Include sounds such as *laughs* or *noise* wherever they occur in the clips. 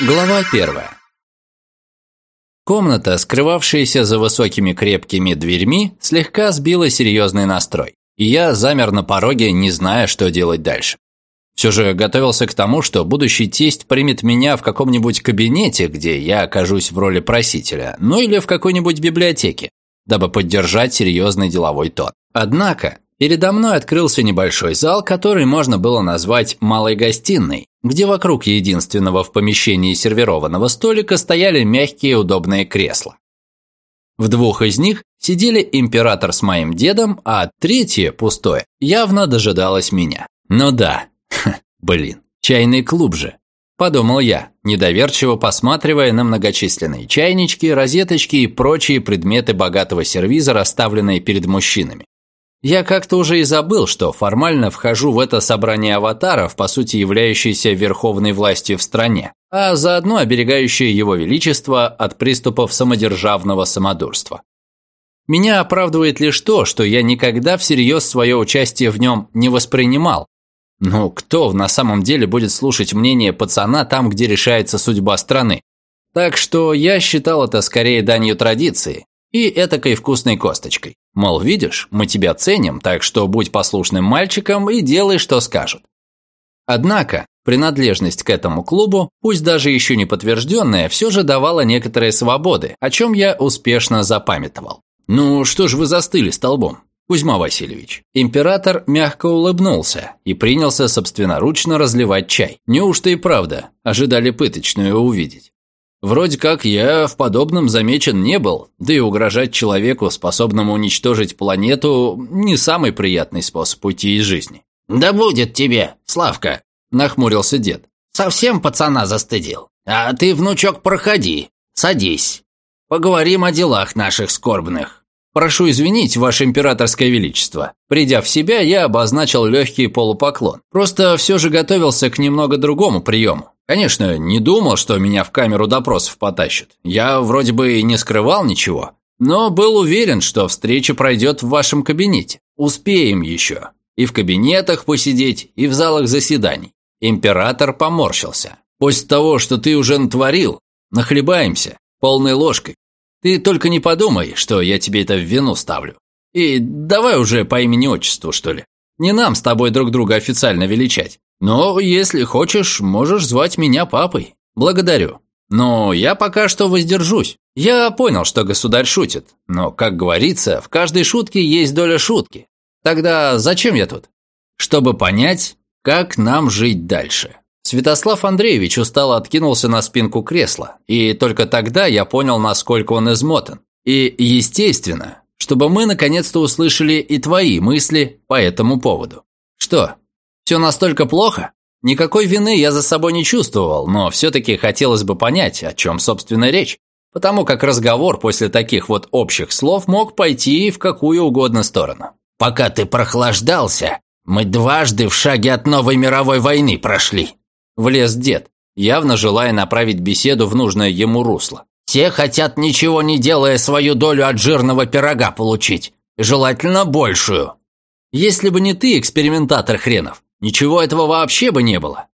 Глава первая. Комната, скрывавшаяся за высокими крепкими дверьми, слегка сбила серьезный настрой, и я замер на пороге, не зная, что делать дальше. Все же готовился к тому, что будущий тесть примет меня в каком-нибудь кабинете, где я окажусь в роли просителя, ну или в какой-нибудь библиотеке, дабы поддержать серьезный деловой тон. Однако, передо мной открылся небольшой зал, который можно было назвать «малой гостиной», где вокруг единственного в помещении сервированного столика стояли мягкие удобные кресла. В двух из них сидели император с моим дедом, а третье, пустое, явно дожидалось меня. Ну да, *laughs* Ха, блин, чайный клуб же. Подумал я, недоверчиво посматривая на многочисленные чайнички, розеточки и прочие предметы богатого сервиза, расставленные перед мужчинами. Я как-то уже и забыл, что формально вхожу в это собрание аватаров, по сути являющееся верховной властью в стране, а заодно оберегающее его величество от приступов самодержавного самодурства. Меня оправдывает лишь то, что я никогда всерьез свое участие в нем не воспринимал. Ну, кто на самом деле будет слушать мнение пацана там, где решается судьба страны? Так что я считал это скорее данью традиции, и этакой вкусной косточкой. Мол, видишь, мы тебя ценим, так что будь послушным мальчиком и делай, что скажут. Однако, принадлежность к этому клубу, пусть даже еще не подтвержденная, все же давала некоторые свободы, о чем я успешно запамятовал. «Ну, что ж вы застыли столбом, Кузьма Васильевич?» Император мягко улыбнулся и принялся собственноручно разливать чай. Неужто и правда ожидали пыточную увидеть? Вроде как я в подобном замечен не был, да и угрожать человеку, способному уничтожить планету, не самый приятный способ уйти из жизни. «Да будет тебе, Славка!» – нахмурился дед. «Совсем пацана застыдил. А ты, внучок, проходи, садись. Поговорим о делах наших скорбных». «Прошу извинить, Ваше Императорское Величество». Придя в себя, я обозначил легкий полупоклон. Просто все же готовился к немного другому приему. Конечно, не думал, что меня в камеру допросов потащат. Я вроде бы и не скрывал ничего. Но был уверен, что встреча пройдет в вашем кабинете. Успеем еще. И в кабинетах посидеть, и в залах заседаний. Император поморщился. После того, что ты уже натворил, нахлебаемся полной ложкой. Ты только не подумай, что я тебе это в вину ставлю. И давай уже по имени-отчеству, что ли. Не нам с тобой друг друга официально величать. Но если хочешь, можешь звать меня папой. Благодарю. Но я пока что воздержусь. Я понял, что государь шутит. Но, как говорится, в каждой шутке есть доля шутки. Тогда зачем я тут? Чтобы понять, как нам жить дальше. Святослав Андреевич устало откинулся на спинку кресла, и только тогда я понял, насколько он измотан. И, естественно, чтобы мы наконец-то услышали и твои мысли по этому поводу. Что, все настолько плохо? Никакой вины я за собой не чувствовал, но все-таки хотелось бы понять, о чем, собственно, речь. Потому как разговор после таких вот общих слов мог пойти в какую угодно сторону. «Пока ты прохлаждался, мы дважды в шаге от новой мировой войны прошли», – влез дед, явно желая направить беседу в нужное ему русло. «Все хотят, ничего не делая, свою долю от жирного пирога получить, желательно большую». «Если бы не ты, экспериментатор хренов, Ничего этого вообще бы не было.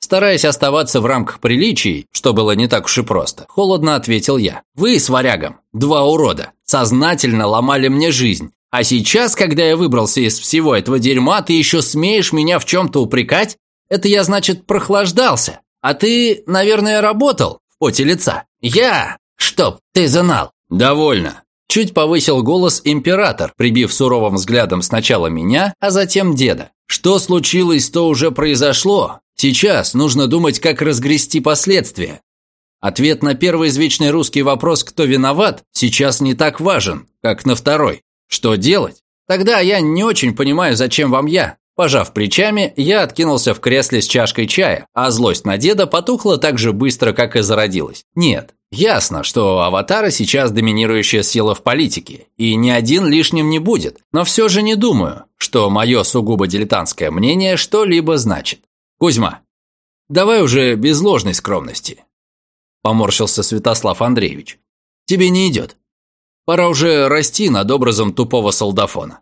Стараясь оставаться в рамках приличий, что было не так уж и просто, холодно ответил я. Вы с варягом, два урода, сознательно ломали мне жизнь. А сейчас, когда я выбрался из всего этого дерьма, ты еще смеешь меня в чем-то упрекать? Это я, значит, прохлаждался. А ты, наверное, работал в поте лица. Я? Чтоб ты знал. Довольно. Чуть повысил голос император, прибив суровым взглядом сначала меня, а затем деда. Что случилось, то уже произошло. Сейчас нужно думать, как разгрести последствия. Ответ на первый извечный русский вопрос «Кто виноват?» сейчас не так важен, как на второй. Что делать? Тогда я не очень понимаю, зачем вам я. Пожав плечами, я откинулся в кресле с чашкой чая, а злость на деда потухла так же быстро, как и зародилась. Нет, ясно, что аватары сейчас доминирующая сила в политике, и ни один лишним не будет, но все же не думаю, что мое сугубо дилетантское мнение что-либо значит. Кузьма, давай уже без ложной скромности. Поморщился Святослав Андреевич. Тебе не идет. Пора уже расти над образом тупого солдафона.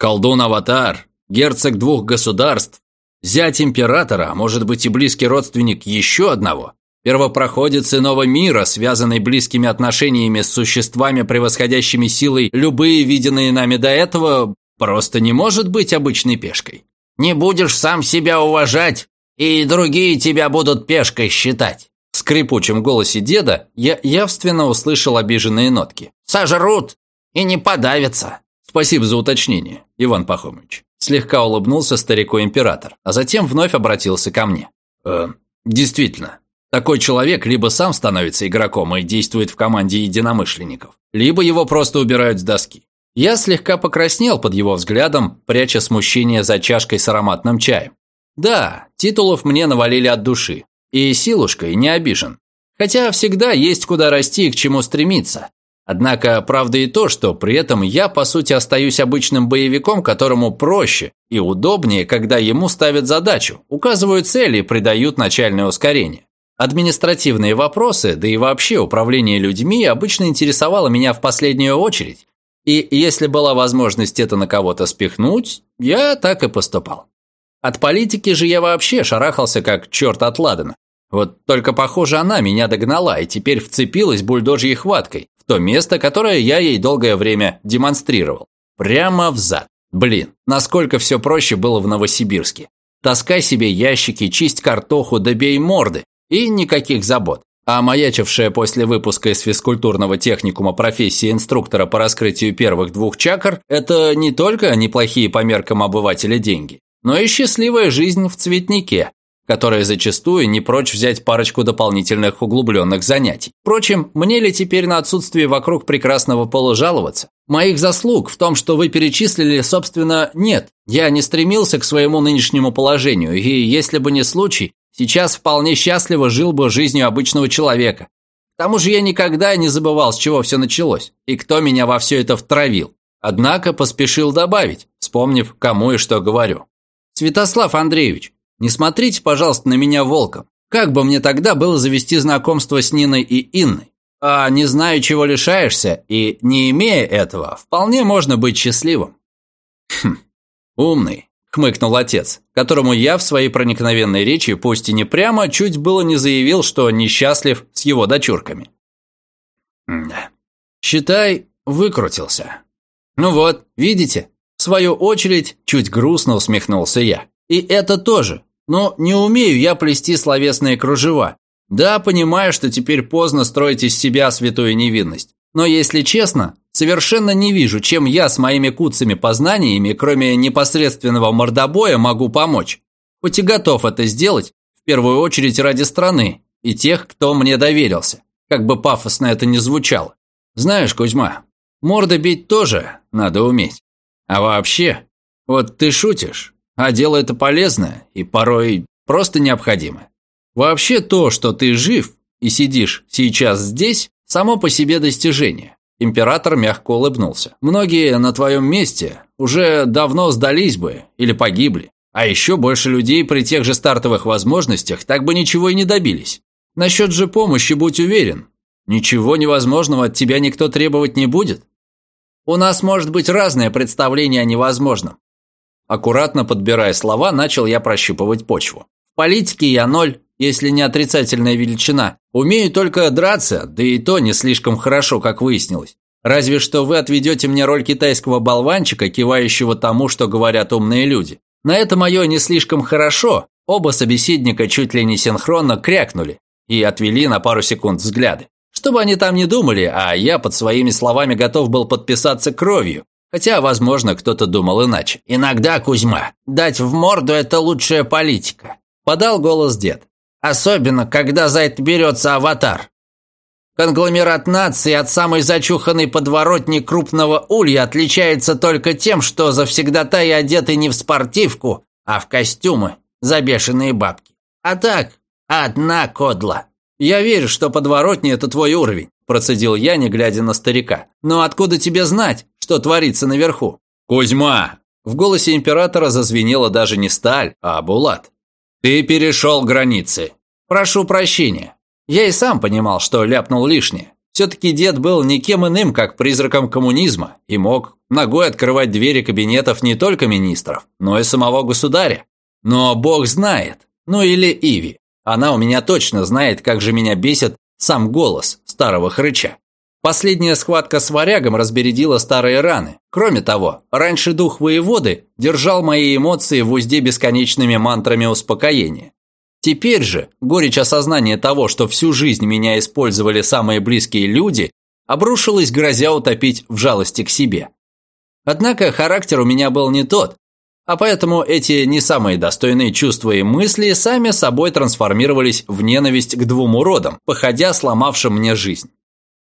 Колдун-аватар, герцог двух государств, зять императора, а может быть и близкий родственник еще одного. Первопроходец иного мира, связанный близкими отношениями с существами, превосходящими силой любые виденные нами до этого, просто не может быть обычной пешкой. Не будешь сам себя уважать, и другие тебя будут пешкой считать. В скрипучем голосе деда я явственно услышал обиженные нотки. Сожрут и не подавятся. Спасибо за уточнение, Иван Пахомович. Слегка улыбнулся старику-император, а затем вновь обратился ко мне. Э, действительно, такой человек либо сам становится игроком и действует в команде единомышленников, либо его просто убирают с доски. Я слегка покраснел под его взглядом, пряча смущение за чашкой с ароматным чаем. Да, титулов мне навалили от души, и силушкой не обижен. Хотя всегда есть куда расти и к чему стремиться. Однако правда и то, что при этом я по сути остаюсь обычным боевиком, которому проще и удобнее, когда ему ставят задачу, указывают цели и придают начальное ускорение. Административные вопросы, да и вообще управление людьми обычно интересовало меня в последнюю очередь, и если была возможность это на кого-то спихнуть, я так и поступал. От политики же я вообще шарахался как черт от ладана. Вот только, похоже, она меня догнала и теперь вцепилась бульдожьей хваткой в то место, которое я ей долгое время демонстрировал. Прямо в зад. Блин, насколько все проще было в Новосибирске. Таскай себе ящики, чисть картоху, добей морды. И никаких забот. А маячившая после выпуска из физкультурного техникума профессия инструктора по раскрытию первых двух чакр – это не только неплохие по меркам обывателя деньги, но и счастливая жизнь в цветнике, которая зачастую не прочь взять парочку дополнительных углубленных занятий. Впрочем, мне ли теперь на отсутствие вокруг прекрасного пола жаловаться? Моих заслуг в том, что вы перечислили, собственно, нет. Я не стремился к своему нынешнему положению, и если бы не случай, Сейчас вполне счастливо жил бы жизнью обычного человека. К тому же я никогда не забывал, с чего все началось, и кто меня во все это втравил. Однако поспешил добавить, вспомнив, кому и что говорю. «Святослав Андреевич, не смотрите, пожалуйста, на меня волком. Как бы мне тогда было завести знакомство с Ниной и Инной? А не знаю, чего лишаешься, и не имея этого, вполне можно быть счастливым». Хм, умный, хмыкнул отец, которому я в своей проникновенной речи, пусть и не прямо, чуть было не заявил, что несчастлив с его дочурками. Считай, выкрутился. Ну вот, видите? В свою очередь, чуть грустно усмехнулся я. И это тоже. Но не умею я плести словесные кружева. Да, понимаю, что теперь поздно строить из себя святую невинность. Но если честно, совершенно не вижу, чем я с моими куцами познаниями, кроме непосредственного мордобоя, могу помочь. Хоть и готов это сделать, в первую очередь ради страны и тех, кто мне доверился, как бы пафосно это ни звучало. Знаешь, Кузьма, морда бить тоже надо уметь. А вообще, вот ты шутишь, а дело это полезное и порой просто необходимое. Вообще то, что ты жив и сидишь сейчас здесь, само по себе достижение. Император мягко улыбнулся. «Многие на твоем месте уже давно сдались бы или погибли. А еще больше людей при тех же стартовых возможностях так бы ничего и не добились. Насчет же помощи будь уверен. Ничего невозможного от тебя никто требовать не будет. У нас может быть разное представление о невозможном. Аккуратно подбирая слова, начал я прощупывать почву. В политике я ноль, если не отрицательная величина. Умею только драться, да и то не слишком хорошо, как выяснилось. Разве что вы отведете мне роль китайского болванчика, кивающего тому, что говорят умные люди. На это мое не слишком хорошо. Оба собеседника чуть ли не синхронно крякнули и отвели на пару секунд взгляды. Что бы они там ни думали, а я под своими словами готов был подписаться кровью. Хотя, возможно, кто-то думал иначе. «Иногда, Кузьма, дать в морду – это лучшая политика», – подал голос дед. Особенно, когда за это берется аватар. Конгломерат нации от самой зачуханной подворотни крупного улья отличается только тем, что завсегдата и одеты не в спортивку, а в костюмы за бешеные бабки. А так, одна кодла. «Я верю, что подворотни – это твой уровень», – процедил я, не глядя на старика. «Но откуда тебе знать, что творится наверху?» «Кузьма!» В голосе императора зазвенела даже не сталь, а булат. «Ты перешел границы. Прошу прощения. Я и сам понимал, что ляпнул лишнее. Все-таки дед был никем иным, как призраком коммунизма, и мог ногой открывать двери кабинетов не только министров, но и самого государя. Но бог знает, ну или Иви. Она у меня точно знает, как же меня бесит сам голос старого хрыча. Последняя схватка с варягом разбередила старые раны. Кроме того, раньше дух воеводы держал мои эмоции в узде бесконечными мантрами успокоения. Теперь же горечь осознания того, что всю жизнь меня использовали самые близкие люди, обрушилась, грозя утопить в жалости к себе. Однако характер у меня был не тот, а поэтому эти не самые достойные чувства и мысли сами собой трансформировались в ненависть к двум уродам, походя сломавшим мне жизнь.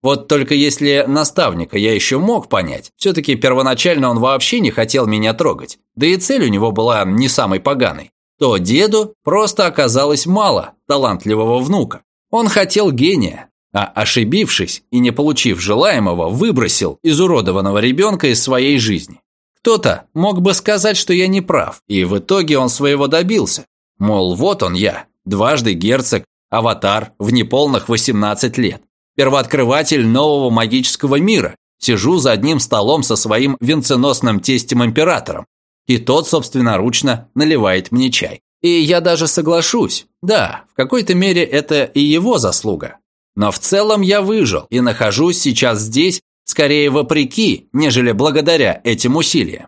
Вот только если наставника я еще мог понять, все-таки первоначально он вообще не хотел меня трогать, да и цель у него была не самой поганой, то деду просто оказалось мало талантливого внука. Он хотел гения, а ошибившись и не получив желаемого, выбросил изуродованного ребенка из своей жизни. Кто-то мог бы сказать, что я не прав, и в итоге он своего добился. Мол, вот он я, дважды герцог, аватар в неполных 18 лет, первооткрыватель нового магического мира, сижу за одним столом со своим венценосным тестем-императором, и тот собственноручно наливает мне чай. И я даже соглашусь, да, в какой-то мере это и его заслуга. Но в целом я выжил и нахожусь сейчас здесь скорее вопреки, нежели благодаря этим усилиям.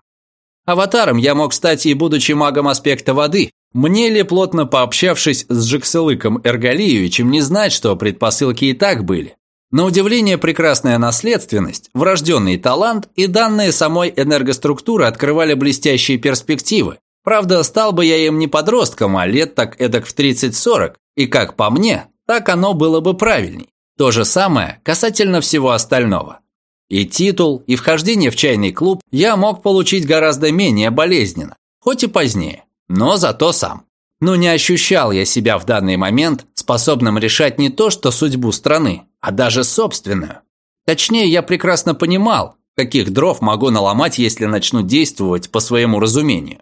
Аватаром я мог стать и будучи магом аспекта воды. Мне ли, плотно пообщавшись с Джекселыком Эргалиевичем, не знать, что предпосылки и так были? На удивление прекрасная наследственность, врожденный талант и данные самой энергоструктуры открывали блестящие перспективы. Правда, стал бы я им не подростком, а лет так эдак в 30-40, и как по мне, так оно было бы правильней. То же самое касательно всего остального. И титул, и вхождение в чайный клуб я мог получить гораздо менее болезненно, хоть и позднее, но зато сам. Но не ощущал я себя в данный момент способным решать не то что судьбу страны, а даже собственную. Точнее, я прекрасно понимал, каких дров могу наломать, если начну действовать по своему разумению.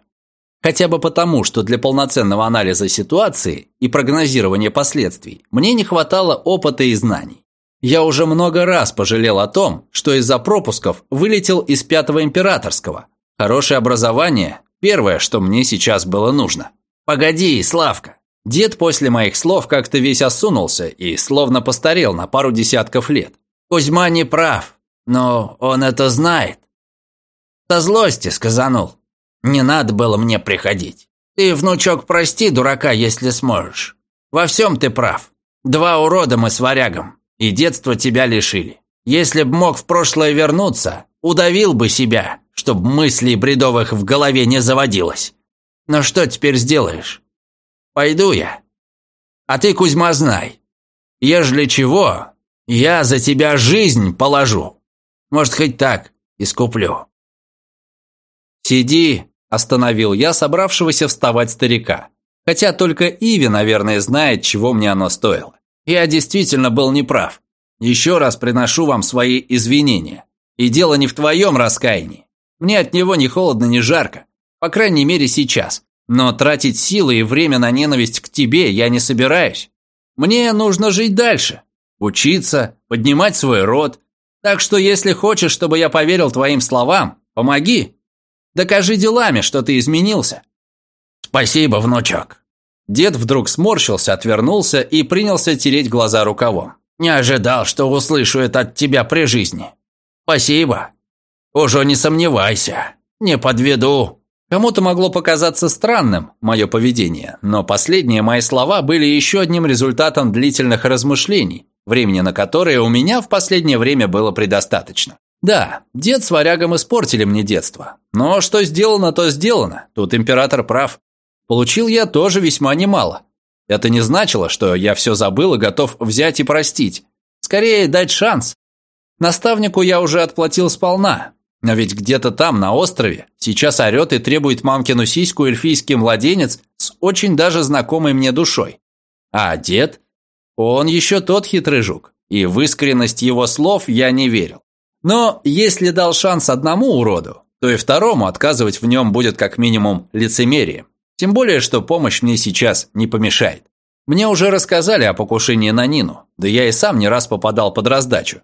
Хотя бы потому, что для полноценного анализа ситуации и прогнозирования последствий мне не хватало опыта и знаний. Я уже много раз пожалел о том, что из-за пропусков вылетел из пятого императорского. Хорошее образование – первое, что мне сейчас было нужно. «Погоди, Славка!» Дед после моих слов как-то весь осунулся и словно постарел на пару десятков лет. «Кузьма не прав, но он это знает». Со злости сказанул. «Не надо было мне приходить. Ты, внучок, прости дурака, если сможешь. Во всем ты прав. Два урода мы с варягом и детство тебя лишили. Если б мог в прошлое вернуться, удавил бы себя, чтоб мыслей бредовых в голове не заводилось. Но что теперь сделаешь? Пойду я. А ты, Кузьма, знай, ежели чего, я за тебя жизнь положу. Может, хоть так искуплю. «Сиди», – остановил я собравшегося вставать старика. Хотя только Иви, наверное, знает, чего мне оно стоило. Я действительно был неправ. Еще раз приношу вам свои извинения. И дело не в твоем раскаянии. Мне от него ни холодно, ни жарко. По крайней мере, сейчас. Но тратить силы и время на ненависть к тебе я не собираюсь. Мне нужно жить дальше. Учиться, поднимать свой род. Так что если хочешь, чтобы я поверил твоим словам, помоги. Докажи делами, что ты изменился. Спасибо, внучок. Дед вдруг сморщился, отвернулся и принялся тереть глаза рукавом. «Не ожидал, что услышу это от тебя при жизни. Спасибо. Уже не сомневайся. Не подведу». Кому-то могло показаться странным мое поведение, но последние мои слова были еще одним результатом длительных размышлений, времени на которые у меня в последнее время было предостаточно. Да, дед с варягом испортили мне детство, но что сделано, то сделано, тут император прав. Получил я тоже весьма немало. Это не значило, что я все забыл и готов взять и простить. Скорее, дать шанс. Наставнику я уже отплатил сполна. Но ведь где-то там, на острове, сейчас орет и требует мамкину сиську эльфийский младенец с очень даже знакомой мне душой. А дед? Он еще тот хитрый жук, и в искренность его слов я не верил. Но если дал шанс одному уроду, то и второму отказывать в нем будет как минимум лицемерием. Тем более, что помощь мне сейчас не помешает. Мне уже рассказали о покушении на Нину, да я и сам не раз попадал под раздачу.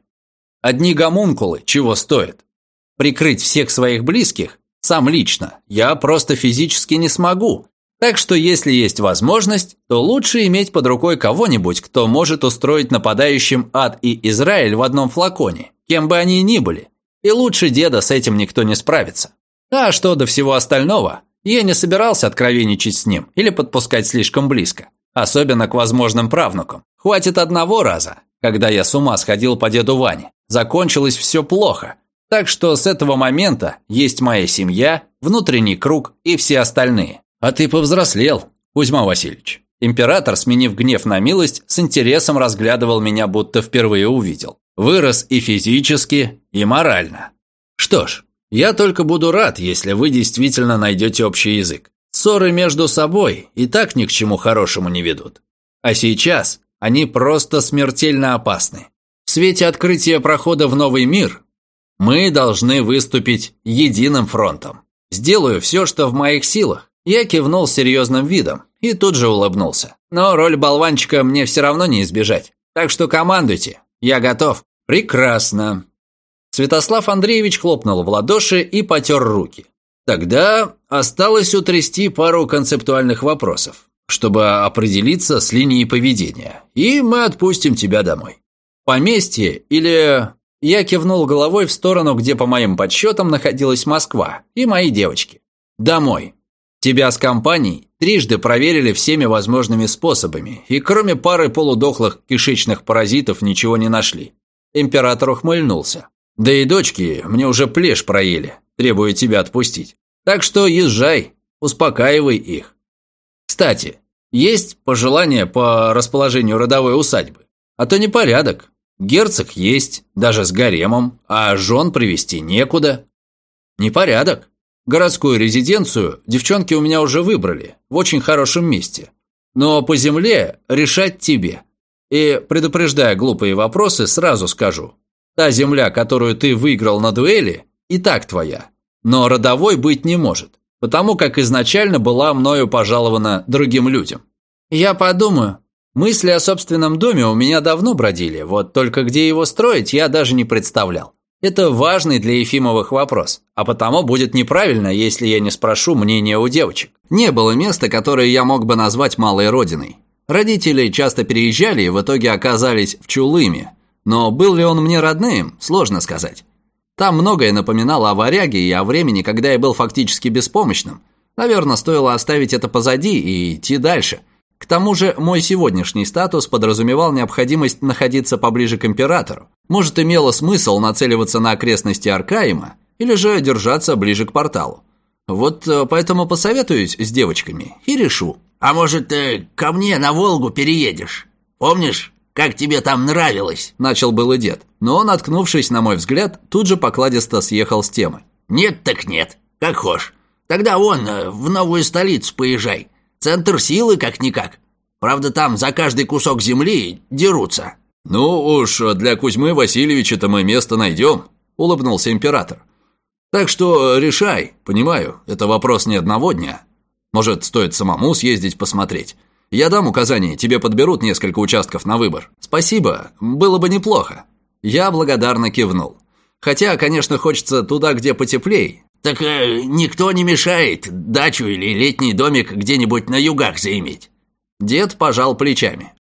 Одни гомункулы чего стоят. Прикрыть всех своих близких, сам лично, я просто физически не смогу. Так что если есть возможность, то лучше иметь под рукой кого-нибудь, кто может устроить нападающим ад и Израиль в одном флаконе, кем бы они ни были. И лучше деда с этим никто не справится. А что до всего остального, я не собирался откровенничать с ним или подпускать слишком близко. Особенно к возможным правнукам. Хватит одного раза, когда я с ума сходил по деду Ване. Закончилось все плохо. Так что с этого момента есть моя семья, внутренний круг и все остальные. А ты повзрослел, Кузьма Васильевич. Император, сменив гнев на милость, с интересом разглядывал меня, будто впервые увидел. Вырос и физически, и морально. Что ж, я только буду рад, если вы действительно найдете общий язык. Ссоры между собой и так ни к чему хорошему не ведут. А сейчас они просто смертельно опасны. В свете открытия прохода в новый мир мы должны выступить единым фронтом. Сделаю все, что в моих силах. Я кивнул серьезным видом и тут же улыбнулся. Но роль болванчика мне все равно не избежать. Так что командуйте, я готов. Прекрасно. Святослав Андреевич хлопнул в ладоши и потер руки. Тогда осталось утрясти пару концептуальных вопросов, чтобы определиться с линией поведения, и мы отпустим тебя домой. Поместье или... Я кивнул головой в сторону, где, по моим подсчетам, находилась Москва и мои девочки. Домой. Тебя с компанией трижды проверили всеми возможными способами, и кроме пары полудохлых кишечных паразитов ничего не нашли. Император ухмыльнулся. Да и дочки мне уже плешь проели, требуя тебя отпустить. Так что езжай, успокаивай их. Кстати, есть пожелания по расположению родовой усадьбы? А то непорядок. Герцог есть, даже с гаремом, а жен привести некуда. Непорядок. Городскую резиденцию девчонки у меня уже выбрали, в очень хорошем месте. Но по земле решать тебе. И, предупреждая глупые вопросы, сразу скажу. Та земля, которую ты выиграл на дуэли, и так твоя. Но родовой быть не может, потому как изначально была мною пожалована другим людям. Я подумаю. Мысли о собственном доме у меня давно бродили, вот только где его строить я даже не представлял. Это важный для Ефимовых вопрос, а потому будет неправильно, если я не спрошу мнения у девочек. Не было места, которое я мог бы назвать малой родиной. Родители часто переезжали и в итоге оказались в Чулыме, но был ли он мне родным, сложно сказать. Там многое напоминало о варяге и о времени, когда я был фактически беспомощным. Наверное, стоило оставить это позади и идти дальше. К тому же мой сегодняшний статус подразумевал необходимость находиться поближе к императору. Может, имело смысл нацеливаться на окрестности Аркаима или же держаться ближе к порталу. Вот э, поэтому посоветуюсь с девочками и решу. «А может, ты ко мне на Волгу переедешь? Помнишь, как тебе там нравилось?» Начал был дед, но, наткнувшись на мой взгляд, тут же покладисто съехал с темы. «Нет так нет, как хошь. Тогда вон, э, в новую столицу поезжай. Центр силы как-никак. Правда, там за каждый кусок земли дерутся». «Ну уж, для Кузьмы Васильевича-то мы место найдем», — улыбнулся император. «Так что решай, понимаю, это вопрос не одного дня. Может, стоит самому съездить посмотреть. Я дам указание, тебе подберут несколько участков на выбор. Спасибо, было бы неплохо. Я благодарно кивнул. Хотя, конечно, хочется туда, где потеплей. Так э, никто не мешает дачу или летний домик где-нибудь на югах заиметь. Дед пожал плечами.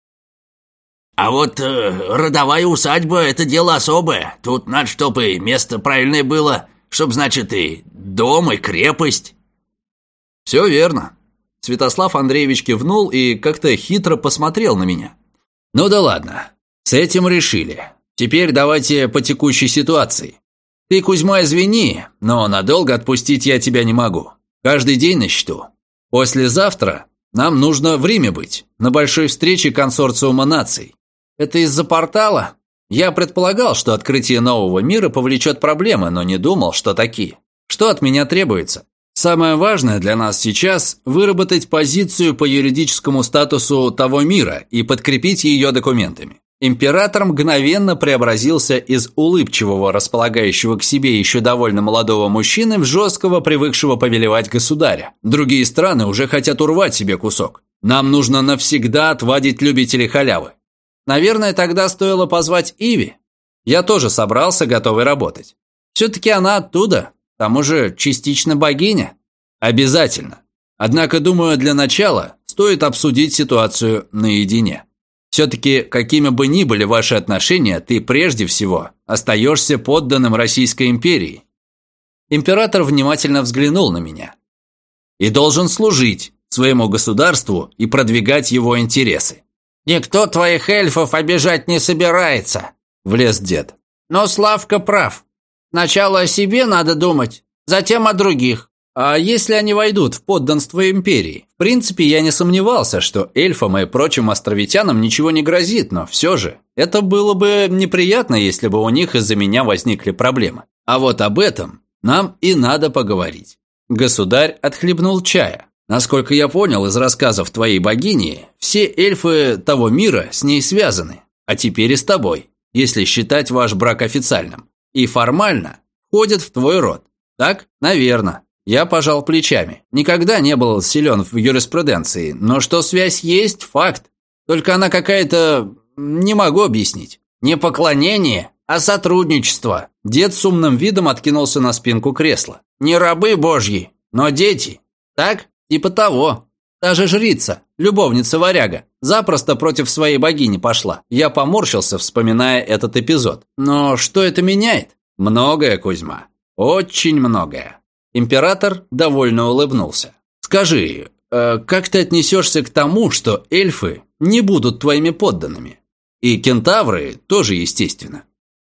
А вот э, родовая усадьба – это дело особое. Тут надо, чтобы место правильное было, чтоб, значит, и дом, и крепость. Все верно. Святослав Андреевич кивнул и как-то хитро посмотрел на меня. «Ну да ладно, с этим решили. Теперь давайте по текущей ситуации. Ты, Кузьма, извини, но надолго отпустить я тебя не могу. Каждый день на счету. Послезавтра нам нужно в Риме быть, на большой встрече консорциума наций. Это из-за портала? Я предполагал, что открытие нового мира повлечет проблемы, но не думал, что такие. Что от меня требуется? Самое важное для нас сейчас – выработать позицию по юридическому статусу того мира и подкрепить ее документами. Император мгновенно преобразился из улыбчивого, располагающего к себе еще довольно молодого мужчины в жесткого, привыкшего повелевать государя. Другие страны уже хотят урвать себе кусок. Нам нужно навсегда отвадить любителей халявы. Наверное, тогда стоило позвать Иви. Я тоже собрался, готовый работать. Все-таки она оттуда, тому же частично богиня. Обязательно. Однако, думаю, для начала стоит обсудить ситуацию наедине. Все-таки, какими бы ни были ваши отношения, ты прежде всего остаешься подданным Российской империи. Император внимательно взглянул на меня. И должен служить своему государству и продвигать его интересы. «Никто твоих эльфов обижать не собирается», – влез дед. «Но Славка прав. Сначала о себе надо думать, затем о других. А если они войдут в подданство империи? В принципе, я не сомневался, что эльфам и прочим островитянам ничего не грозит, но все же, это было бы неприятно, если бы у них из-за меня возникли проблемы. А вот об этом нам и надо поговорить. Государь отхлебнул чая. Насколько я понял из рассказов твоей богини, все эльфы того мира с ней связаны, а теперь и с тобой, если считать ваш брак официальным. И формально входят в твой род. Так? Наверно. Я пожал плечами. Никогда не был силен в юриспруденции, но что связь есть – факт. Только она какая-то... не могу объяснить. Не поклонение, а сотрудничество. Дед с умным видом откинулся на спинку кресла. Не рабы божьи, но дети. Так? Типа того. Та же жрица, любовница варяга, запросто против своей богини пошла. Я поморщился, вспоминая этот эпизод. Но что это меняет? Многое, Кузьма. Очень многое. Император довольно улыбнулся. «Скажи, э, как ты отнесешься к тому, что эльфы не будут твоими подданными? И кентавры тоже, естественно».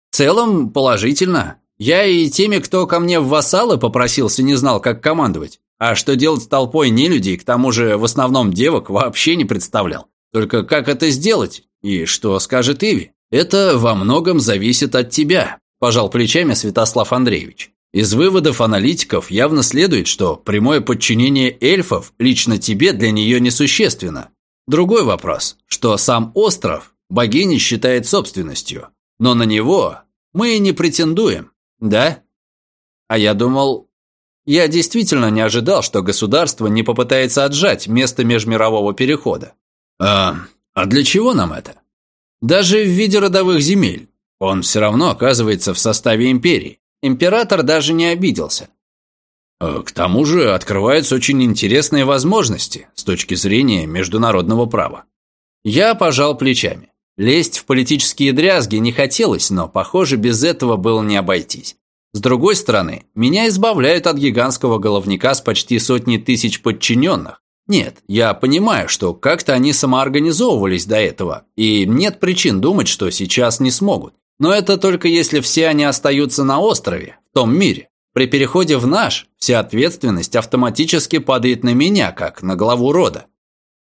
«В целом, положительно. Я и теми, кто ко мне в вассалы попросился, не знал, как командовать. А что делать с толпой нелюдей, к тому же в основном девок, вообще не представлял. Только как это сделать? И что скажет Иви? Это во многом зависит от тебя», – пожал плечами Святослав Андреевич. Из выводов аналитиков явно следует, что прямое подчинение эльфов лично тебе для нее несущественно. Другой вопрос, что сам остров богиня считает собственностью, но на него мы не претендуем, да? А я думал... Я действительно не ожидал, что государство не попытается отжать место межмирового перехода. А, а для чего нам это? Даже в виде родовых земель. Он все равно оказывается в составе империи. Император даже не обиделся. Э, к тому же открываются очень интересные возможности с точки зрения международного права. Я пожал плечами. Лезть в политические дрязги не хотелось, но, похоже, без этого было не обойтись. С другой стороны, меня избавляют от гигантского головника с почти сотней тысяч подчиненных. Нет, я понимаю, что как-то они самоорганизовывались до этого, и нет причин думать, что сейчас не смогут. Но это только если все они остаются на острове, в том мире. При переходе в наш, вся ответственность автоматически падает на меня, как на главу рода.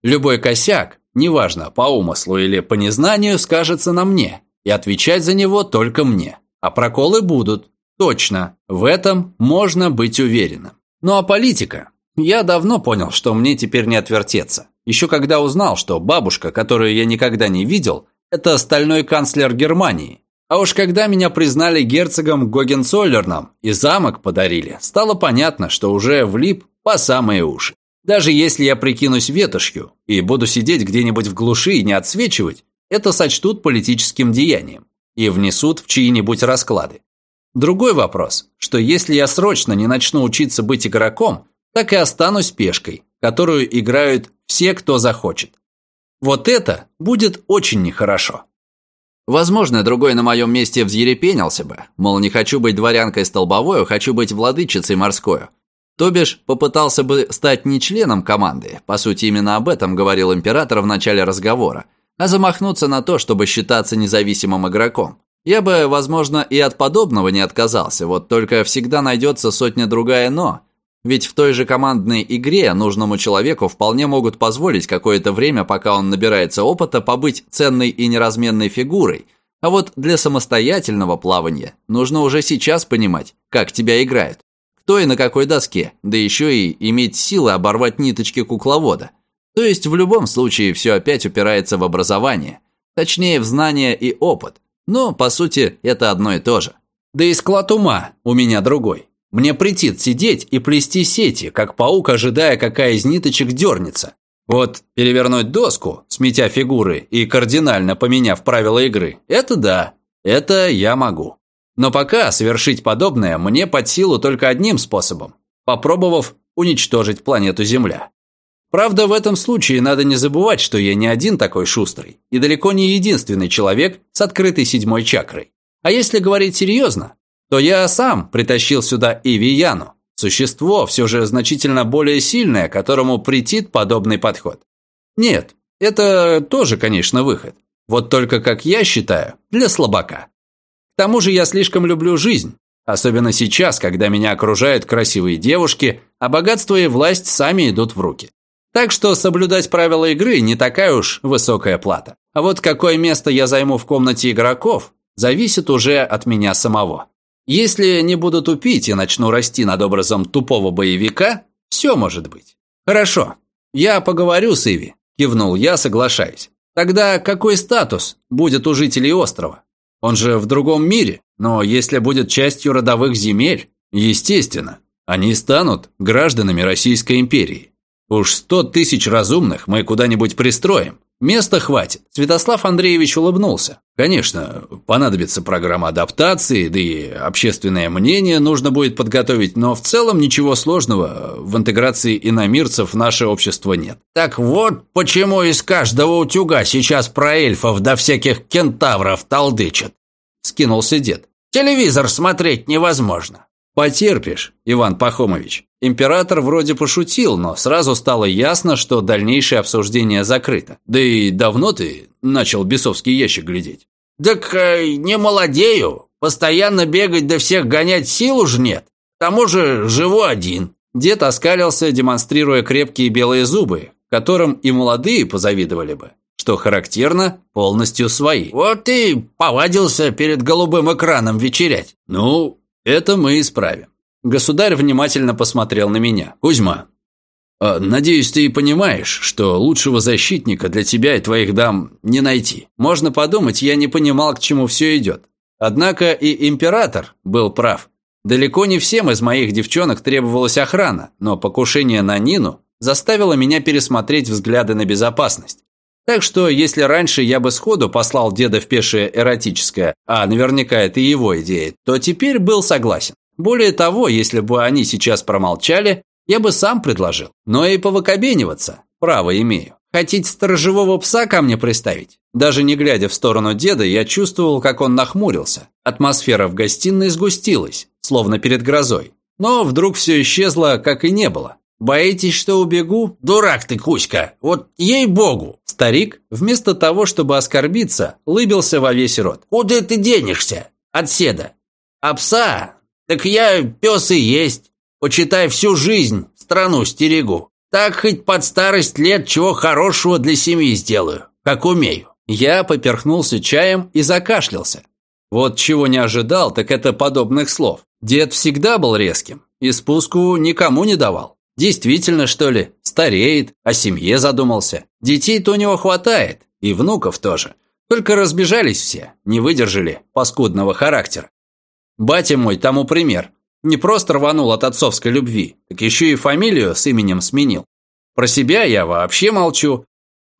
Любой косяк, неважно, по умыслу или по незнанию, скажется на мне, и отвечать за него только мне. А проколы будут, точно, в этом можно быть уверенным. Ну а политика? Я давно понял, что мне теперь не отвертеться. Еще когда узнал, что бабушка, которую я никогда не видел, это стальной канцлер Германии, а уж когда меня признали герцогом Гогенцоллерном и замок подарили, стало понятно, что уже влип по самые уши. Даже если я прикинусь ветошью и буду сидеть где-нибудь в глуши и не отсвечивать, это сочтут политическим деянием и внесут в чьи-нибудь расклады. Другой вопрос, что если я срочно не начну учиться быть игроком, так и останусь пешкой, которую играют все, кто захочет. Вот это будет очень нехорошо. Возможно, другой на моем месте взъерепенился бы, мол, не хочу быть дворянкой столбовой, а хочу быть владычицей морской. То бишь, попытался бы стать не членом команды, по сути, именно об этом говорил император в начале разговора, а замахнуться на то, чтобы считаться независимым игроком. Я бы, возможно, и от подобного не отказался, вот только всегда найдется сотня другая «но», ведь в той же командной игре нужному человеку вполне могут позволить какое-то время, пока он набирается опыта, побыть ценной и неразменной фигурой. А вот для самостоятельного плавания нужно уже сейчас понимать, как тебя играют. Кто и на какой доске, да еще и иметь силы оборвать ниточки кукловода. То есть в любом случае все опять упирается в образование. Точнее, в знания и опыт. Но, по сути, это одно и то же. Да и склад ума у меня другой. Мне претит сидеть и плести сети, как паук, ожидая, какая из ниточек дернется. Вот перевернуть доску, сметя фигуры и кардинально поменяв правила игры, это да, это я могу. Но пока совершить подобное мне под силу только одним способом, попробовав уничтожить планету Земля. Правда, в этом случае надо не забывать, что я не один такой шустрый и далеко не единственный человек с открытой седьмой чакрой. А если говорить серьезно, то я сам притащил сюда Ивияну, существо все же значительно более сильное, которому претит подобный подход. Нет, это тоже, конечно, выход. Вот только, как я считаю, для слабака. К тому же я слишком люблю жизнь, особенно сейчас, когда меня окружают красивые девушки, а богатство и власть сами идут в руки. Так что соблюдать правила игры не такая уж высокая плата. А вот какое место я займу в комнате игроков, зависит уже от меня самого. Если не буду тупить и начну расти над образом тупого боевика, все может быть. Хорошо, я поговорю с Иви, кивнул я, соглашаясь. Тогда какой статус будет у жителей острова? Он же в другом мире, но если будет частью родовых земель, естественно, они станут гражданами Российской империи. Уж сто тысяч разумных мы куда-нибудь пристроим. Места хватит. Святослав Андреевич улыбнулся. Конечно, понадобится программа адаптации, да и общественное мнение нужно будет подготовить, но в целом ничего сложного в интеграции иномирцев в наше общество нет. Так вот почему из каждого утюга сейчас про эльфов да всяких кентавров толдычат. Скинулся дед. Телевизор смотреть невозможно. Потерпишь, Иван Пахомович. Император вроде пошутил, но сразу стало ясно, что дальнейшее обсуждение закрыто. Да и давно ты начал бесовский ящик глядеть? Так э, не молодею. Постоянно бегать да всех гонять сил уж нет. К тому же живу один. Дед оскалился, демонстрируя крепкие белые зубы, которым и молодые позавидовали бы. Что характерно, полностью свои. Вот и повадился перед голубым экраном вечерять. Ну, это мы исправим. Государь внимательно посмотрел на меня. Кузьма, а, надеюсь, ты понимаешь, что лучшего защитника для тебя и твоих дам не найти. Можно подумать, я не понимал, к чему все идет. Однако и император был прав. Далеко не всем из моих девчонок требовалась охрана, но покушение на Нину заставило меня пересмотреть взгляды на безопасность. Так что, если раньше я бы сходу послал деда в пешее эротическое, а наверняка это его идея, то теперь был согласен. Более того, если бы они сейчас промолчали, я бы сам предложил. Но и повыкобениваться право имею. Хотите сторожевого пса ко мне приставить? Даже не глядя в сторону деда, я чувствовал, как он нахмурился. Атмосфера в гостиной сгустилась, словно перед грозой. Но вдруг все исчезло, как и не было. Боитесь, что убегу? Дурак ты, Кузька, вот ей-богу. Старик, вместо того, чтобы оскорбиться, лыбился во весь рот. Куда ты денешься? От седа. А пса? Так я пес и есть. Почитай всю жизнь, страну стерегу. Так хоть под старость лет чего хорошего для семьи сделаю, как умею. Я поперхнулся чаем и закашлялся. Вот чего не ожидал, так это подобных слов. Дед всегда был резким и спуску никому не давал. Действительно, что ли, стареет, о семье задумался. Детей-то у него хватает, и внуков тоже. Только разбежались все, не выдержали паскудного характера. Батя мой тому пример. Не просто рванул от отцовской любви, так еще и фамилию с именем сменил. Про себя я вообще молчу.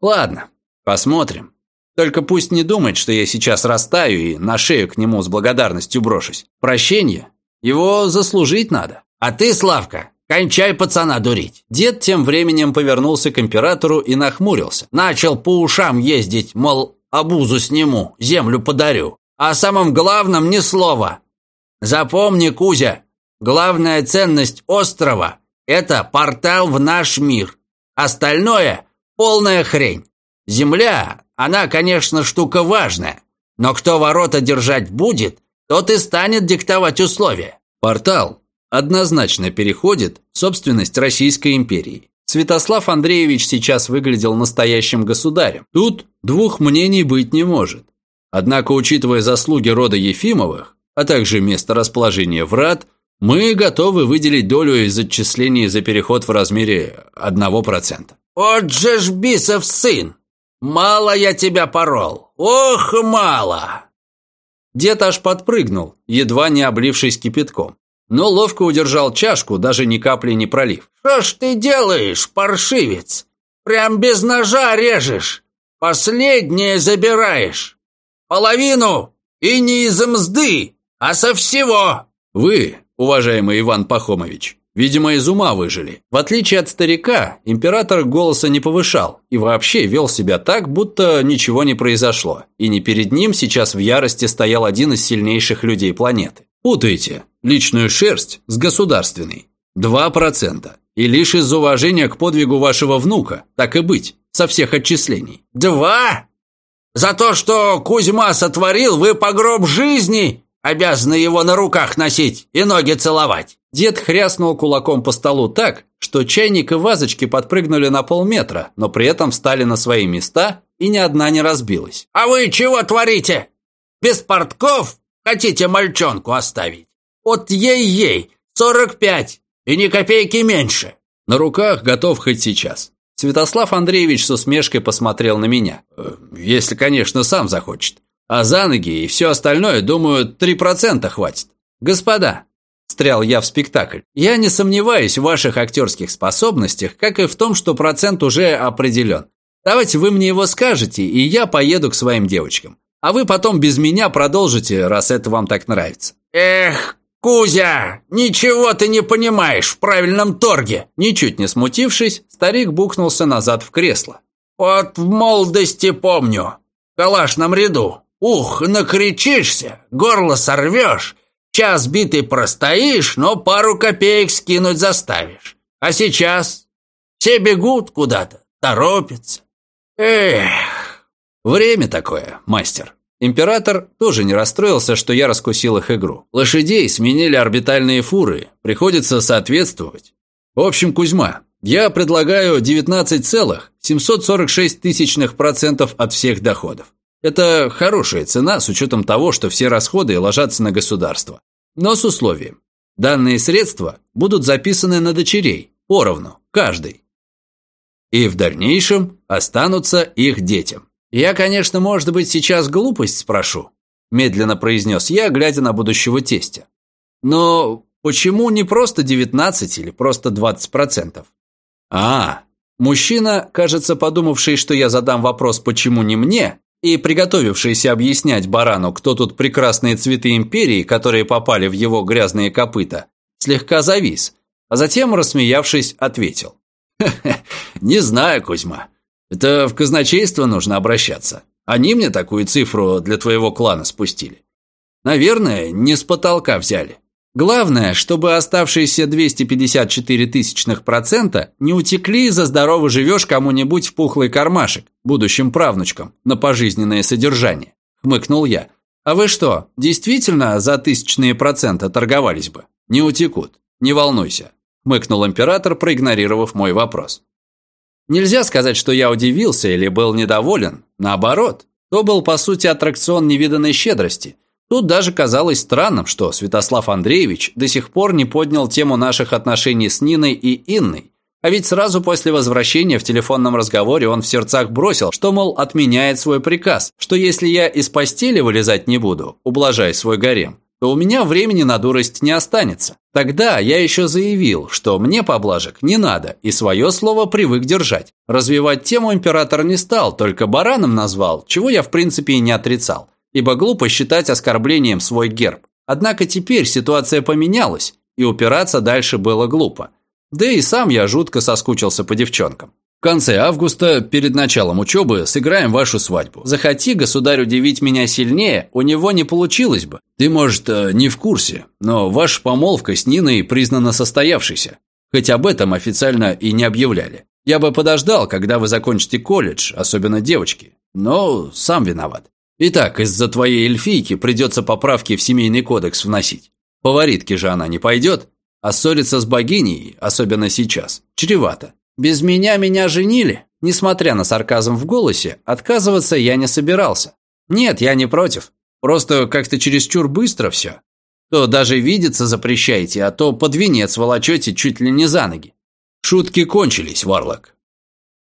Ладно, посмотрим. Только пусть не думает, что я сейчас растаю и на шею к нему с благодарностью брошусь. Прощение? Его заслужить надо. А ты, Славка, кончай пацана дурить. Дед тем временем повернулся к императору и нахмурился. Начал по ушам ездить, мол, обузу сниму, землю подарю. А самом главном ни слова. Запомни, Кузя, Главная ценность острова – это портал в наш мир. Остальное – полная хрень. Земля, она, конечно, штука важная, но кто ворота держать будет, тот и станет диктовать условия. Портал однозначно переходит в собственность Российской империи. Святослав Андреевич сейчас выглядел настоящим государем. Тут двух мнений быть не может. Однако, учитывая заслуги рода Ефимовых, а также место расположения врат – мы готовы выделить долю из отчислений за переход в размере 1%. «Вот же ж бисов сын! Мало я тебя порол! Ох, мало!» Дед аж подпрыгнул, едва не облившись кипятком, но ловко удержал чашку, даже ни капли не пролив. «Что ж ты делаешь, паршивец? Прям без ножа режешь, последнее забираешь. Половину и не из мзды, а со всего!» «Вы уважаемый Иван Пахомович, Видимо, из ума выжили. В отличие от старика, император голоса не повышал и вообще вел себя так, будто ничего не произошло. И не перед ним сейчас в ярости стоял один из сильнейших людей планеты. Путаете личную шерсть с государственной. Два процента. И лишь из уважения к подвигу вашего внука, так и быть, со всех отчислений. Два? За то, что Кузьма сотворил, вы по гроб жизни обязаны его на руках носить и ноги целовать. Дед хряснул кулаком по столу так, что чайник и вазочки подпрыгнули на полметра, но при этом встали на свои места, и ни одна не разбилась. «А вы чего творите? Без портков хотите мальчонку оставить? Вот ей-ей, сорок пять, и ни копейки меньше!» «На руках готов хоть сейчас». Святослав Андреевич с усмешкой посмотрел на меня. «Э, «Если, конечно, сам захочет. А за ноги и все остальное, думаю, три процента хватит. Господа, Встрял я в спектакль. Я не сомневаюсь в ваших актерских способностях, как и в том, что процент уже определен. Давайте вы мне его скажете, и я поеду к своим девочкам. А вы потом без меня продолжите, раз это вам так нравится. Эх, Кузя, ничего ты не понимаешь в правильном торге. Ничуть не смутившись, старик бухнулся назад в кресло. Вот в молодости помню. В калашном ряду. Ух, накричишься, горло сорвешь, Час битый простоишь, но пару копеек скинуть заставишь. А сейчас все бегут куда-то, торопятся. Эх, время такое, мастер. Император тоже не расстроился, что я раскусил их игру. Лошадей сменили орбитальные фуры, приходится соответствовать. В общем, Кузьма, я предлагаю 19,746 тысячных процентов от всех доходов. Это хорошая цена с учетом того, что все расходы ложатся на государство. Но с условием. Данные средства будут записаны на дочерей, поровну, каждый. И в дальнейшем останутся их детям. Я, конечно, может быть, сейчас глупость спрошу, медленно произнес я, глядя на будущего тестя. Но почему не просто 19 или просто 20%? А, мужчина, кажется, подумавший, что я задам вопрос «почему не мне?», и приготовившийся объяснять барану, кто тут прекрасные цветы империи, которые попали в его грязные копыта, слегка завис, а затем, рассмеявшись, ответил. не знаю, Кузьма. Это в казначейство нужно обращаться. Они мне такую цифру для твоего клана спустили. Наверное, не с потолка взяли. Главное, чтобы оставшиеся 254 тысячных процента не утекли за здорово живешь кому-нибудь в пухлый кармашек, будущим правнучкам, на пожизненное содержание. Хмыкнул я. А вы что, действительно за тысячные процента торговались бы? Не утекут, не волнуйся. Хмыкнул император, проигнорировав мой вопрос. Нельзя сказать, что я удивился или был недоволен. Наоборот, то был, по сути, аттракцион невиданной щедрости – Тут даже казалось странным, что Святослав Андреевич до сих пор не поднял тему наших отношений с Ниной и Инной. А ведь сразу после возвращения в телефонном разговоре он в сердцах бросил, что, мол, отменяет свой приказ, что если я из постели вылезать не буду, ублажая свой гарем, то у меня времени на дурость не останется. Тогда я еще заявил, что мне поблажек не надо, и свое слово привык держать. Развивать тему император не стал, только бараном назвал, чего я в принципе и не отрицал ибо глупо считать оскорблением свой герб. Однако теперь ситуация поменялась, и упираться дальше было глупо. Да и сам я жутко соскучился по девчонкам. В конце августа, перед началом учебы, сыграем вашу свадьбу. Захоти государь удивить меня сильнее, у него не получилось бы. Ты, может, э, не в курсе, но ваша помолвка с Ниной признана состоявшейся. Хоть об этом официально и не объявляли. Я бы подождал, когда вы закончите колледж, особенно девочки. Но сам виноват. Итак, из-за твоей эльфийки придется поправки в семейный кодекс вносить. Фаворитки же она не пойдет, а ссориться с богиней, особенно сейчас, чревато. Без меня меня женили. Несмотря на сарказм в голосе, отказываться я не собирался. Нет, я не против. Просто как-то чересчур быстро все. То даже видеться запрещаете, а то под венец волочете чуть ли не за ноги. Шутки кончились, Варлок.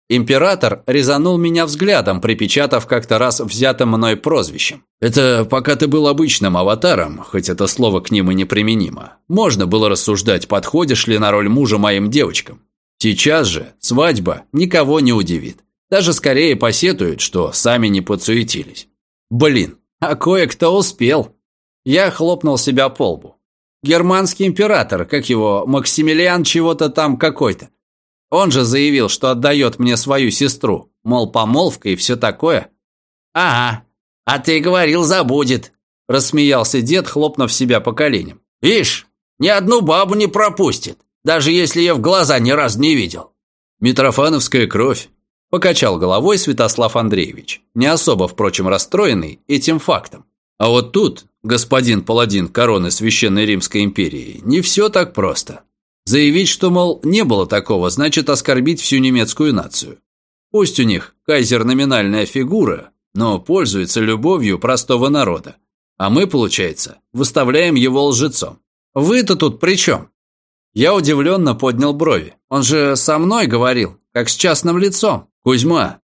Император резанул меня взглядом, припечатав как-то раз взятым мной прозвищем. Это пока ты был обычным аватаром, хоть это слово к ним и неприменимо. Можно было рассуждать, подходишь ли на роль мужа моим девочкам. Сейчас же свадьба никого не удивит. Даже скорее посетуют, что сами не подсуетились. Блин, а кое-кто успел. Я хлопнул себя по лбу. Германский император, как его, Максимилиан чего-то там какой-то. Он же заявил, что отдает мне свою сестру, мол, помолвка и все такое. Ага, а ты говорил, забудет, рассмеялся дед, хлопнув себя по коленям. Ишь, ни одну бабу не пропустит, даже если я в глаза ни разу не видел. Митрофановская кровь, покачал головой Святослав Андреевич, не особо, впрочем, расстроенный этим фактом. А вот тут, господин паладин короны Священной Римской империи, не все так просто. Заявить, что, мол, не было такого, значит оскорбить всю немецкую нацию. Пусть у них кайзер номинальная фигура, но пользуется любовью простого народа. А мы, получается, выставляем его лжецом. Вы-то тут при чем? Я удивленно поднял брови. Он же со мной говорил, как с частным лицом. Кузьма.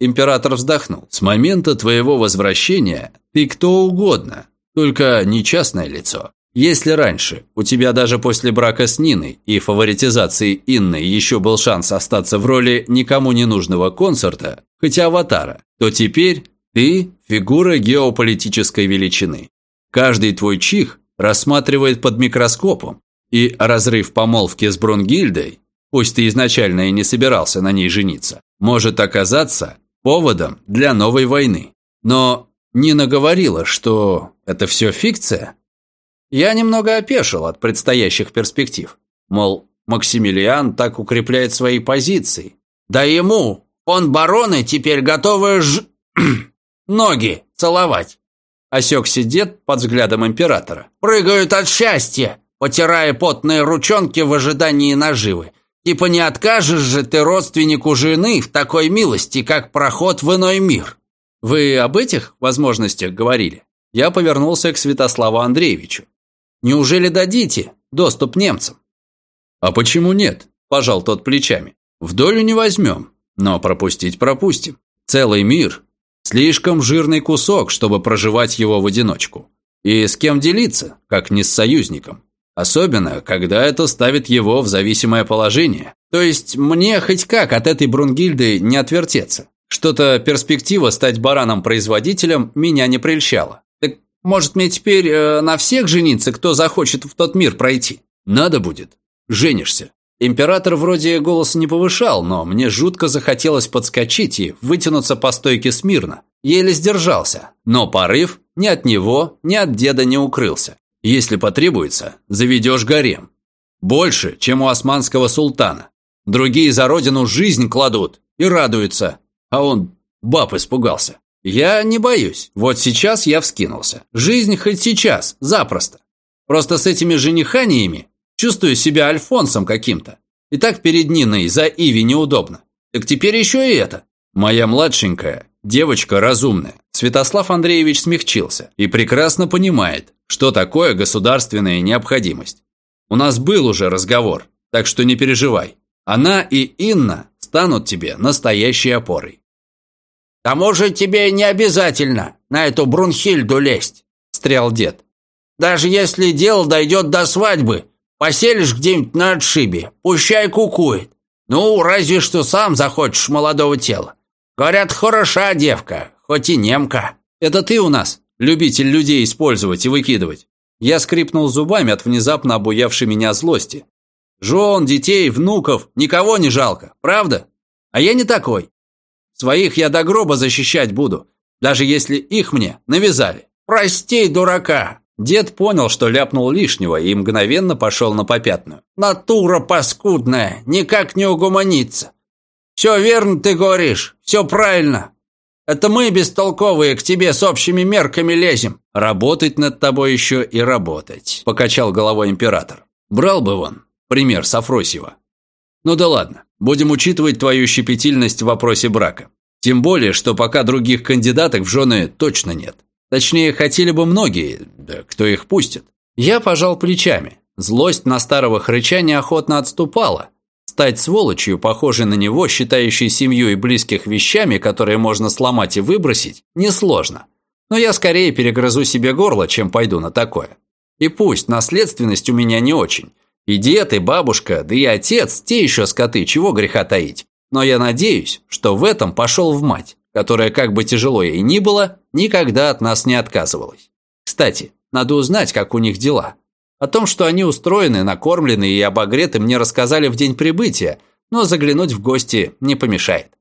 Император вздохнул. С момента твоего возвращения ты кто угодно, только не частное лицо. Если раньше у тебя даже после брака с Ниной и фаворитизации Инны еще был шанс остаться в роли никому не нужного консорта, хотя аватара, то теперь ты – фигура геополитической величины. Каждый твой чих рассматривает под микроскопом, и разрыв помолвки с Брунгильдой, пусть ты изначально и не собирался на ней жениться, может оказаться поводом для новой войны. Но Нина говорила, что это все фикция. Я немного опешил от предстоящих перспектив. Мол, Максимилиан так укрепляет свои позиции. Да ему, он бароны теперь готовы ж... *clears throat* ноги целовать. Осекся дед под взглядом императора. Прыгают от счастья, потирая потные ручонки в ожидании наживы. Типа не откажешь же ты родственнику жены в такой милости, как проход в иной мир. Вы об этих возможностях говорили? Я повернулся к Святославу Андреевичу. Неужели дадите доступ немцам? А почему нет? Пожал тот плечами. В долю не возьмем, но пропустить пропустим. Целый мир – слишком жирный кусок, чтобы проживать его в одиночку. И с кем делиться, как не с союзником? Особенно, когда это ставит его в зависимое положение. То есть мне хоть как от этой Брунгильды не отвертеться. Что-то перспектива стать бараном-производителем меня не прельщала. Может, мне теперь э, на всех жениться, кто захочет в тот мир пройти? Надо будет. Женишься. Император вроде голоса не повышал, но мне жутко захотелось подскочить и вытянуться по стойке смирно. Еле сдержался. Но порыв ни от него, ни от деда не укрылся. Если потребуется, заведешь гарем. Больше, чем у османского султана. Другие за родину жизнь кладут и радуются, а он баб испугался. Я не боюсь. Вот сейчас я вскинулся. Жизнь хоть сейчас, запросто. Просто с этими жениханиями чувствую себя альфонсом каким-то. И так перед Ниной за Иви неудобно. Так теперь еще и это. Моя младшенькая, девочка разумная. Святослав Андреевич смягчился и прекрасно понимает, что такое государственная необходимость. У нас был уже разговор, так что не переживай. Она и Инна станут тебе настоящей опорой. «А может, тебе не обязательно на эту Брунхильду лезть?» – стрял дед. «Даже если дело дойдет до свадьбы, поселишь где-нибудь на отшибе, пущай кукует. Ну, разве что сам захочешь молодого тела. Говорят, хороша девка, хоть и немка». «Это ты у нас, любитель людей использовать и выкидывать?» Я скрипнул зубами от внезапно обуявшей меня злости. «Жен, детей, внуков, никого не жалко, правда? А я не такой. Своих я до гроба защищать буду, даже если их мне навязали. Прости, дурака!» Дед понял, что ляпнул лишнего и мгновенно пошел на попятную. «Натура паскудная, никак не угуманится. Все верно ты говоришь, все правильно. Это мы, бестолковые, к тебе с общими мерками лезем». «Работать над тобой еще и работать», – покачал головой император. «Брал бы он пример с Афросьева. Ну да ладно, будем учитывать твою щепетильность в вопросе брака. Тем более, что пока других кандидаток в жены точно нет. Точнее, хотели бы многие, да кто их пустит. Я пожал плечами. Злость на старого хрыча неохотно отступала. Стать сволочью, похожей на него, считающей семью и близких вещами, которые можно сломать и выбросить, несложно. Но я скорее перегрызу себе горло, чем пойду на такое. И пусть наследственность у меня не очень, и дед, и бабушка, да и отец, те еще скоты, чего греха таить. Но я надеюсь, что в этом пошел в мать, которая, как бы тяжело ей ни было, никогда от нас не отказывалась. Кстати, надо узнать, как у них дела. О том, что они устроены, накормлены и обогреты, мне рассказали в день прибытия, но заглянуть в гости не помешает.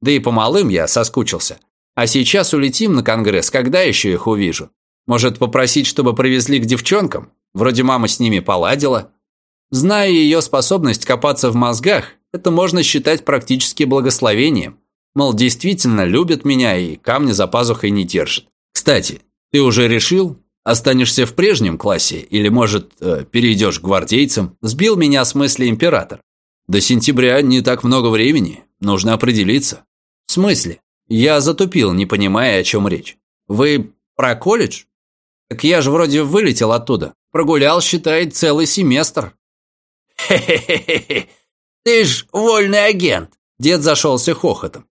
Да и по малым я соскучился. А сейчас улетим на конгресс, когда еще их увижу? Может, попросить, чтобы привезли к девчонкам? Вроде мама с ними поладила. Зная ее способность копаться в мозгах, это можно считать практически благословением. Мол, действительно любит меня и камни за пазухой не держит. Кстати, ты уже решил, останешься в прежнем классе или, может, э, перейдешь к гвардейцам? Сбил меня с мысли император. До сентября не так много времени, нужно определиться. В смысле? Я затупил, не понимая, о чем речь. Вы про колледж? Так я же вроде вылетел оттуда. Прогулял, считай, целый семестр. Хе-хе-хе, ты ж вольный агент. Дед зашелся хохотом.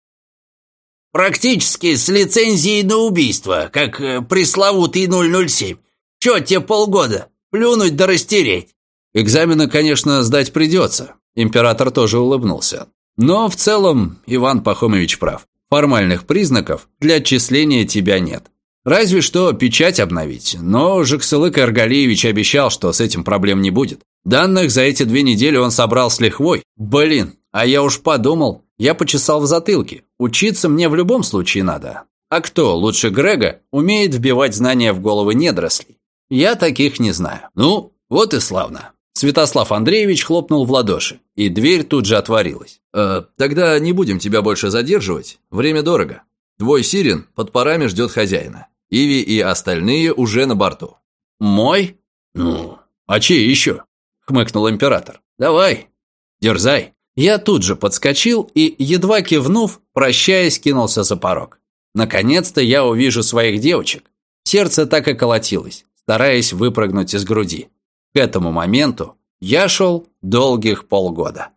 Практически с лицензией на убийство, как э, пресловутый 007. Чё тебе полгода? Плюнуть да растереть. Экзамены, конечно, сдать придется. Император тоже улыбнулся. Но в целом Иван Пахомович прав. Формальных признаков для отчисления тебя нет. Разве что печать обновить, но Жексылык Аргалиевич обещал, что с этим проблем не будет. Данных за эти две недели он собрал с лихвой. Блин, а я уж подумал, я почесал в затылке. Учиться мне в любом случае надо. А кто, лучше Грега, умеет вбивать знания в головы недорослей? Я таких не знаю. Ну, вот и славно. Святослав Андреевич хлопнул в ладоши, и дверь тут же отворилась. «Э, «Тогда не будем тебя больше задерживать. Время дорого. Твой Сирен под парами ждет хозяина. Иви и остальные уже на борту». «Мой? Ну, а чей еще?» – хмыкнул император. «Давай, дерзай». Я тут же подскочил и, едва кивнув, прощаясь, кинулся за порог. Наконец-то я увижу своих девочек. Сердце так и колотилось, стараясь выпрыгнуть из груди. К этому моменту я шел долгих полгода.